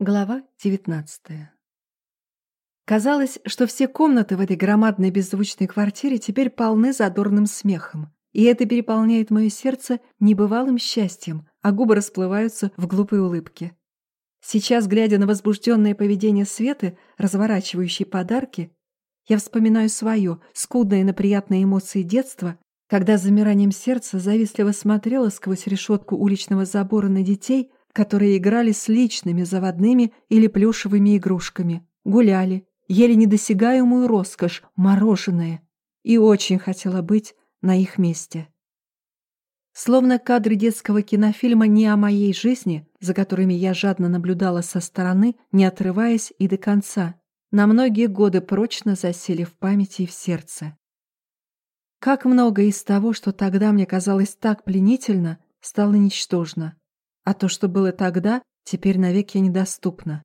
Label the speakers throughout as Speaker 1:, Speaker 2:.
Speaker 1: Глава 19 Казалось, что все комнаты в этой громадной беззвучной квартире теперь полны задорным смехом, и это переполняет мое сердце небывалым счастьем, а губы расплываются в глупой улыбке. Сейчас, глядя на возбужденное поведение Светы, разворачивающей подарки, я вспоминаю свое, скудное на приятные эмоции детства, когда замиранием сердца завистливо смотрела сквозь решетку уличного забора на детей, которые играли с личными заводными или плюшевыми игрушками, гуляли, ели недосягаемую роскошь, мороженое, и очень хотела быть на их месте. Словно кадры детского кинофильма не о моей жизни, за которыми я жадно наблюдала со стороны, не отрываясь и до конца, на многие годы прочно засели в памяти и в сердце. Как много из того, что тогда мне казалось так пленительно, стало ничтожно а то, что было тогда, теперь навеки недоступно.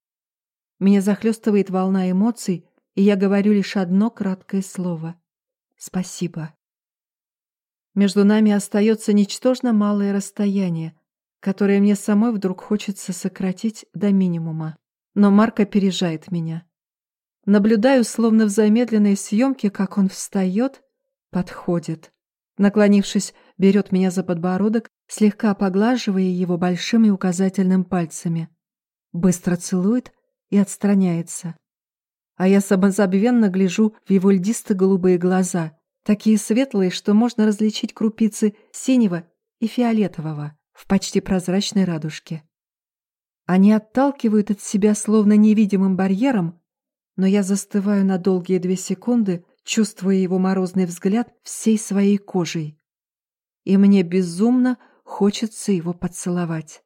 Speaker 1: Меня захлестывает волна эмоций, и я говорю лишь одно краткое слово — спасибо. Между нами остается ничтожно малое расстояние, которое мне самой вдруг хочется сократить до минимума. Но Марк опережает меня. Наблюдаю, словно в замедленной съемке, как он встает, подходит. Наклонившись, берет меня за подбородок слегка поглаживая его большими указательным пальцами. Быстро целует и отстраняется. А я самозабвенно гляжу в его льдисто-голубые глаза, такие светлые, что можно различить крупицы синего и фиолетового в почти прозрачной радужке. Они отталкивают от себя словно невидимым барьером, но я застываю на долгие две секунды, чувствуя его морозный взгляд всей своей кожей. И мне безумно Хочется его поцеловать.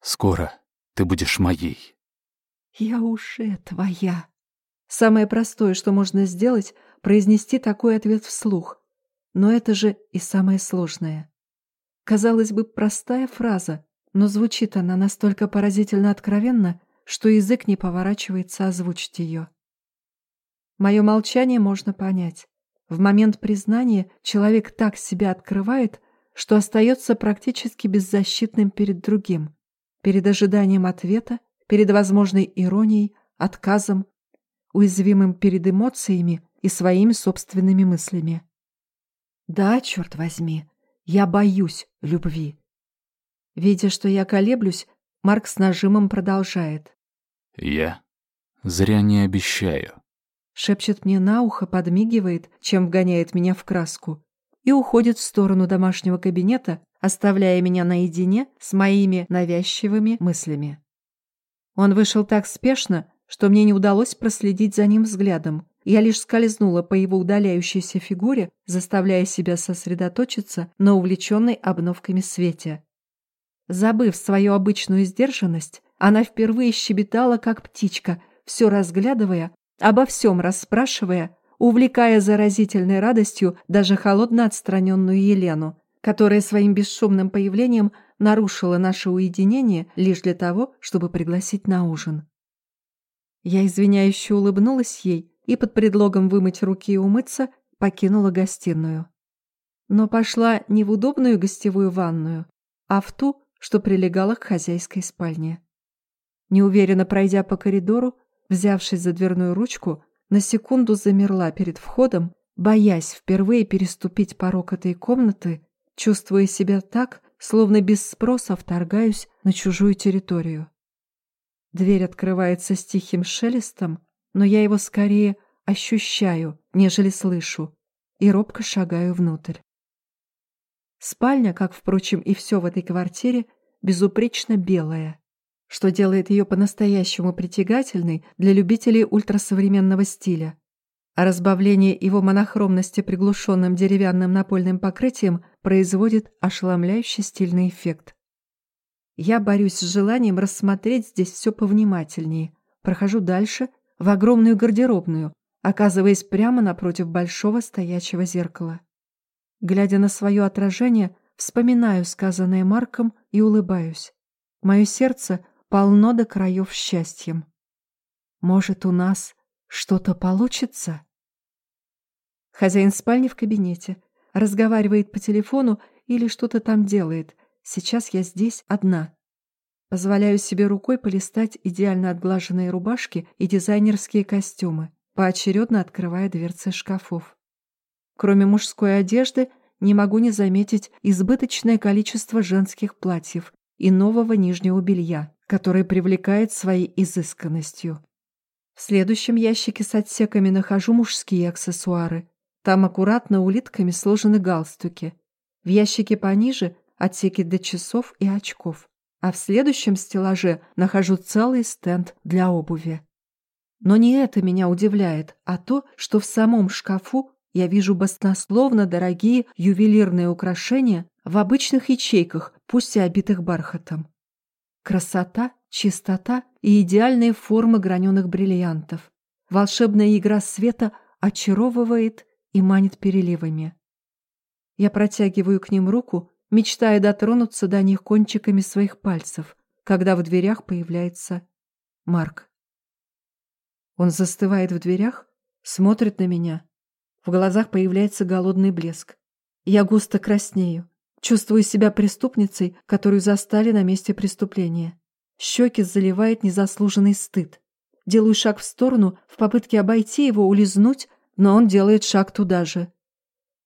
Speaker 2: «Скоро ты будешь моей».
Speaker 1: «Я уже твоя». Самое простое, что можно сделать, произнести такой ответ вслух. Но это же и самое сложное. Казалось бы, простая фраза, но звучит она настолько поразительно откровенно, что язык не поворачивается озвучить ее. Мое молчание можно понять. В момент признания человек так себя открывает, что остается практически беззащитным перед другим, перед ожиданием ответа, перед возможной иронией, отказом, уязвимым перед эмоциями и своими собственными мыслями. Да, черт возьми, я боюсь любви. Видя, что я колеблюсь, Марк с нажимом продолжает.
Speaker 2: Я зря не обещаю.
Speaker 1: Шепчет мне на ухо, подмигивает, чем вгоняет меня в краску и уходит в сторону домашнего кабинета, оставляя меня наедине с моими навязчивыми мыслями. Он вышел так спешно, что мне не удалось проследить за ним взглядом. Я лишь скользнула по его удаляющейся фигуре, заставляя себя сосредоточиться на увлеченной обновками свете. Забыв свою обычную сдержанность, она впервые щебетала, как птичка, все разглядывая, обо всем расспрашивая, увлекая заразительной радостью даже холодно отстраненную Елену, которая своим бесшумным появлением нарушила наше уединение лишь для того, чтобы пригласить на ужин. Я извиняюще улыбнулась ей и под предлогом вымыть руки и умыться покинула гостиную. Но пошла не в удобную гостевую ванную, а в ту, что прилегала к хозяйской спальне. Неуверенно пройдя по коридору, взявшись за дверную ручку, на секунду замерла перед входом, боясь впервые переступить порог этой комнаты, чувствуя себя так, словно без спроса вторгаюсь на чужую территорию. Дверь открывается с тихим шелестом, но я его скорее ощущаю, нежели слышу, и робко шагаю внутрь. Спальня, как, впрочем, и все в этой квартире, безупречно белая что делает ее по-настоящему притягательной для любителей ультрасовременного стиля. А разбавление его монохромности приглушенным деревянным напольным покрытием производит ошеломляющий стильный эффект. Я борюсь с желанием рассмотреть здесь все повнимательнее, прохожу дальше, в огромную гардеробную, оказываясь прямо напротив большого стоячего зеркала. Глядя на свое отражение, вспоминаю сказанное Марком и улыбаюсь. Мое сердце полно до краев счастьем. Может, у нас что-то получится? Хозяин спальни в кабинете, разговаривает по телефону или что-то там делает. Сейчас я здесь одна. Позволяю себе рукой полистать идеально отглаженные рубашки и дизайнерские костюмы, поочередно открывая дверцы шкафов. Кроме мужской одежды, не могу не заметить избыточное количество женских платьев и нового нижнего белья, которое привлекает своей изысканностью. В следующем ящике с отсеками нахожу мужские аксессуары. Там аккуратно улитками сложены галстуки. В ящике пониже – отсеки для часов и очков. А в следующем стеллаже нахожу целый стенд для обуви. Но не это меня удивляет, а то, что в самом шкафу я вижу баснословно дорогие ювелирные украшения в обычных ячейках, пусть и обитых бархатом. Красота, чистота и идеальные формы граненых бриллиантов. Волшебная игра света очаровывает и манит переливами. Я протягиваю к ним руку, мечтая дотронуться до них кончиками своих пальцев, когда в дверях появляется Марк. Он застывает в дверях, смотрит на меня. В глазах появляется голодный блеск. Я густо краснею, чувствую себя преступницей, которую застали на месте преступления. Щеки заливает незаслуженный стыд. Делаю шаг в сторону в попытке обойти его, улизнуть, но он делает шаг туда же.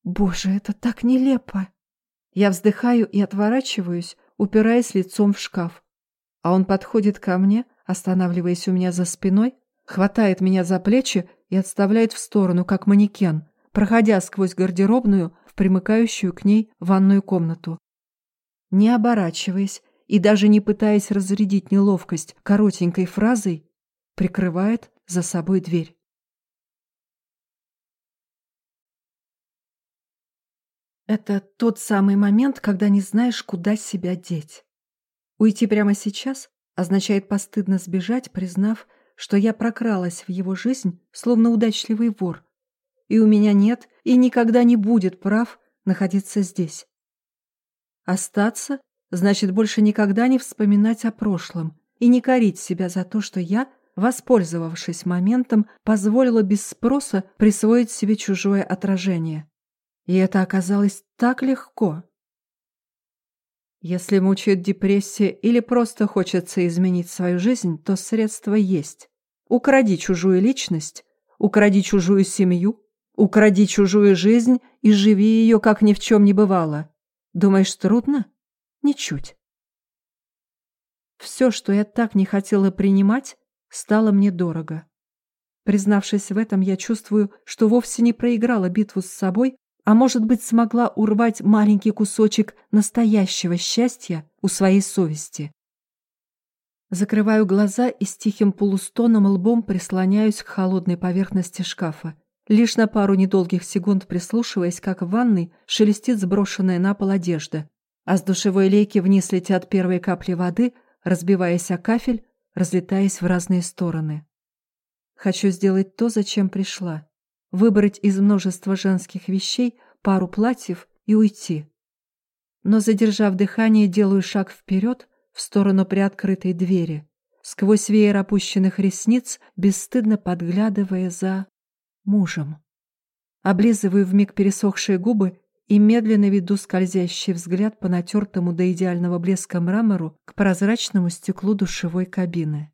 Speaker 1: Боже, это так нелепо. Я вздыхаю и отворачиваюсь, упираясь лицом в шкаф. А он подходит ко мне, останавливаясь у меня за спиной, хватает меня за плечи и отставляет в сторону, как манекен, проходя сквозь гардеробную в примыкающую к ней ванную комнату. Не оборачиваясь и даже не пытаясь разрядить неловкость коротенькой фразой, прикрывает за собой дверь. Это тот самый момент, когда не знаешь, куда себя деть. Уйти прямо сейчас означает постыдно сбежать, признав, что я прокралась в его жизнь, словно удачливый вор, и у меня нет и никогда не будет прав находиться здесь. Остаться значит больше никогда не вспоминать о прошлом и не корить себя за то, что я, воспользовавшись моментом, позволила без спроса присвоить себе чужое отражение. И это оказалось так легко. Если мучает депрессия или просто хочется изменить свою жизнь, то средства есть. Укради чужую личность, укради чужую семью, укради чужую жизнь и живи ее, как ни в чем не бывало. Думаешь, трудно? Ничуть. Все, что я так не хотела принимать, стало мне дорого. Признавшись в этом, я чувствую, что вовсе не проиграла битву с собой, а может быть, смогла урвать маленький кусочек настоящего счастья у своей совести. Закрываю глаза и с тихим полустоном лбом прислоняюсь к холодной поверхности шкафа, лишь на пару недолгих секунд прислушиваясь, как в ванной шелестит сброшенная на пол одежда, а с душевой лейки вниз летят первые капли воды, разбиваясь о кафель, разлетаясь в разные стороны. Хочу сделать то, зачем пришла выбрать из множества женских вещей пару платьев и уйти. Но, задержав дыхание, делаю шаг вперед в сторону приоткрытой двери, сквозь веер опущенных ресниц, бесстыдно подглядывая за мужем. Облизываю вмиг пересохшие губы и медленно веду скользящий взгляд по натертому до идеального блеска мрамору к прозрачному стеклу душевой кабины.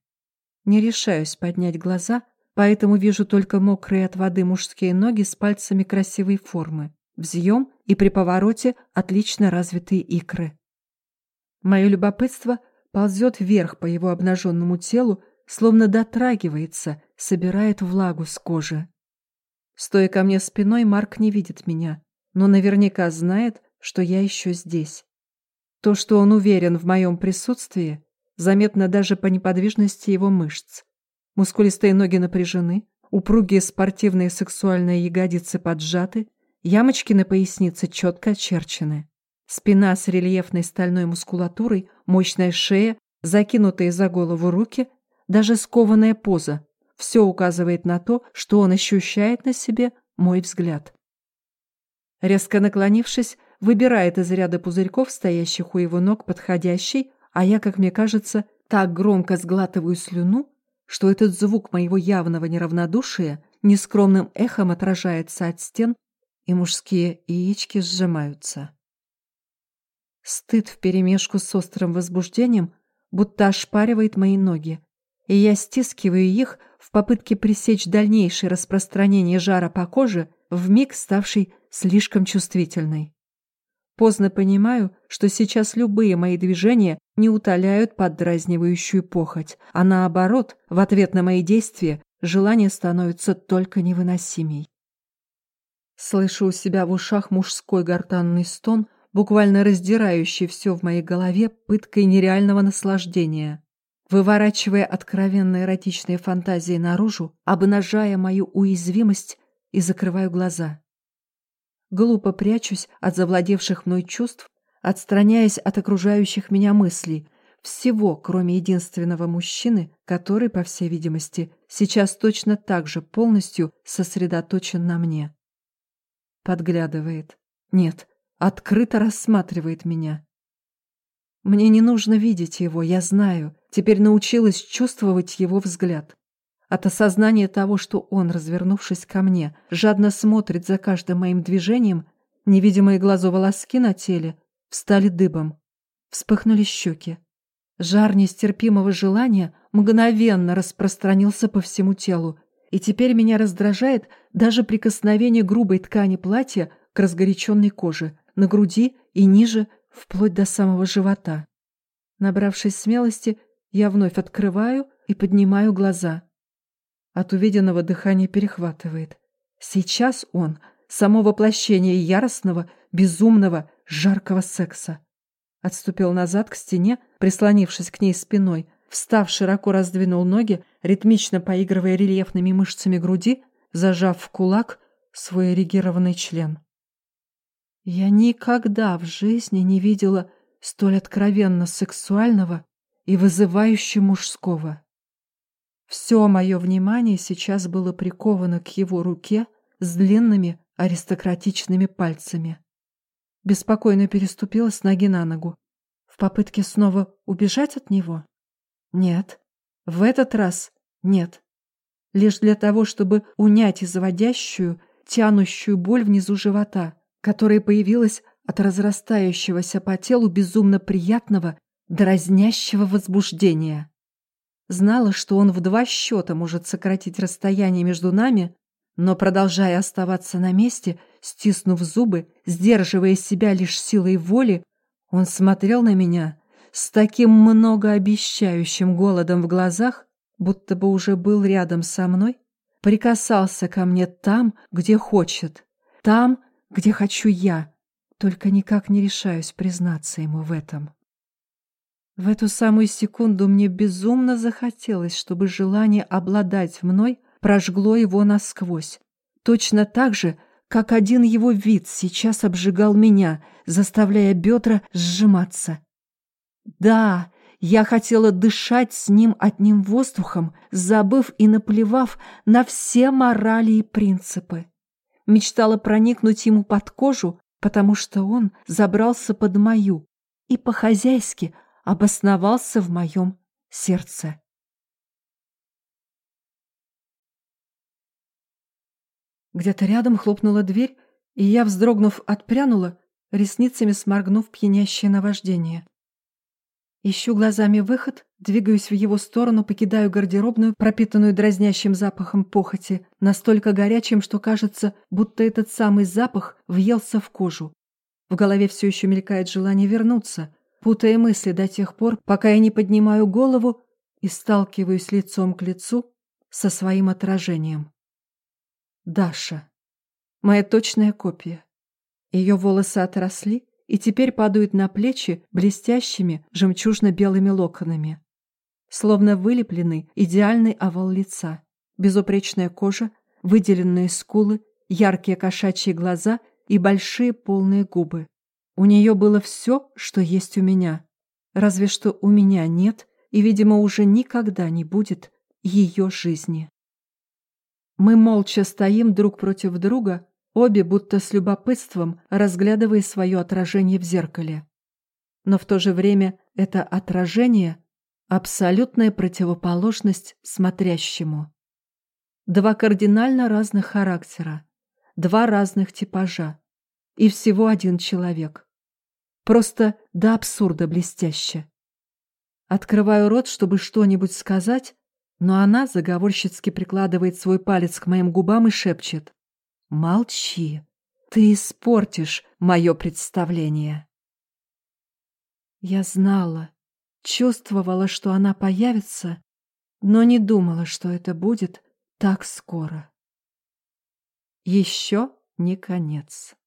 Speaker 1: Не решаюсь поднять глаза, поэтому вижу только мокрые от воды мужские ноги с пальцами красивой формы, взъем и при повороте отлично развитые икры. Мое любопытство ползет вверх по его обнаженному телу, словно дотрагивается, собирает влагу с кожи. Стоя ко мне спиной, Марк не видит меня, но наверняка знает, что я еще здесь. То, что он уверен в моем присутствии, заметно даже по неподвижности его мышц. Мускулистые ноги напряжены, упругие спортивные сексуальные ягодицы поджаты, ямочки на пояснице четко очерчены. Спина с рельефной стальной мускулатурой, мощная шея, закинутые за голову руки, даже скованная поза. Все указывает на то, что он ощущает на себе мой взгляд. Резко наклонившись, выбирает из ряда пузырьков, стоящих у его ног, подходящий, а я, как мне кажется, так громко сглатываю слюну, что этот звук моего явного неравнодушия нескромным эхом отражается от стен, и мужские яички сжимаются. Стыд вперемешку с острым возбуждением будто ошпаривает мои ноги, и я стискиваю их в попытке пресечь дальнейшее распространение жара по коже, вмиг ставшей слишком чувствительной. Поздно понимаю, что сейчас любые мои движения не утоляют поддразнивающую похоть, а наоборот, в ответ на мои действия, желание становится только невыносимей. Слышу у себя в ушах мужской гортанный стон, буквально раздирающий все в моей голове пыткой нереального наслаждения. Выворачивая откровенно эротичные фантазии наружу, обнажая мою уязвимость и закрываю глаза. Глупо прячусь от завладевших мной чувств, отстраняясь от окружающих меня мыслей, всего, кроме единственного мужчины, который, по всей видимости, сейчас точно так же полностью сосредоточен на мне. Подглядывает. Нет, открыто рассматривает меня. Мне не нужно видеть его, я знаю. Теперь научилась чувствовать его взгляд. От осознания того, что он, развернувшись ко мне, жадно смотрит за каждым моим движением, невидимые глазу волоски на теле встали дыбом. Вспыхнули щеки. Жар нестерпимого желания мгновенно распространился по всему телу, и теперь меня раздражает даже прикосновение грубой ткани платья к разгоряченной коже, на груди и ниже, вплоть до самого живота. Набравшись смелости, я вновь открываю и поднимаю глаза. От увиденного дыхание перехватывает. Сейчас он — само воплощение яростного, безумного, жаркого секса. Отступил назад к стене, прислонившись к ней спиной, встав, широко раздвинул ноги, ритмично поигрывая рельефными мышцами груди, зажав в кулак свой эрегированный член. Я никогда в жизни не видела столь откровенно сексуального и вызывающе мужского. Все мое внимание сейчас было приковано к его руке с длинными аристократичными пальцами. Беспокойно переступила с ноги на ногу. В попытке снова убежать от него? Нет. В этот раз нет. Лишь для того, чтобы унять и заводящую, тянущую боль внизу живота, которая появилась от разрастающегося по телу безумно приятного, дразнящего возбуждения. Знала, что он в два счета может сократить расстояние между нами, но, продолжая оставаться на месте, стиснув зубы, сдерживая себя лишь силой воли, он смотрел на меня с таким многообещающим голодом в глазах, будто бы уже был рядом со мной, прикасался ко мне там, где хочет, там, где хочу я, только никак не решаюсь признаться ему в этом. В эту самую секунду мне безумно захотелось, чтобы желание обладать мной прожгло его насквозь. Точно так же, как один его вид сейчас обжигал меня, заставляя бедра сжиматься. Да, я хотела дышать с ним одним воздухом, забыв и наплевав на все морали и принципы. Мечтала проникнуть ему под кожу, потому что он забрался под мою и по-хозяйски обосновался в моем сердце. Где-то рядом хлопнула дверь, и я, вздрогнув, отпрянула, ресницами сморгнув пьянящее наваждение. Ищу глазами выход, двигаюсь в его сторону, покидаю гардеробную, пропитанную дразнящим запахом похоти, настолько горячим, что кажется, будто этот самый запах въелся в кожу. В голове все еще мелькает желание вернуться, путая мысли до тех пор, пока я не поднимаю голову и сталкиваюсь лицом к лицу со своим отражением. Даша. Моя точная копия. Ее волосы отросли и теперь падают на плечи блестящими жемчужно-белыми локонами. Словно вылепленный идеальный овал лица, безупречная кожа, выделенные скулы, яркие кошачьи глаза и большие полные губы. У нее было все, что есть у меня. Разве что у меня нет и, видимо, уже никогда не будет ее жизни. Мы молча стоим друг против друга, обе будто с любопытством разглядывая свое отражение в зеркале. Но в то же время это отражение — абсолютная противоположность смотрящему. Два кардинально разных характера, два разных типажа и всего один человек. Просто до абсурда блестяще. Открываю рот, чтобы что-нибудь сказать, но она заговорщицки прикладывает свой палец к моим губам и шепчет. «Молчи, ты испортишь мое представление». Я знала, чувствовала, что она появится, но не думала, что это будет так скоро. Еще не конец.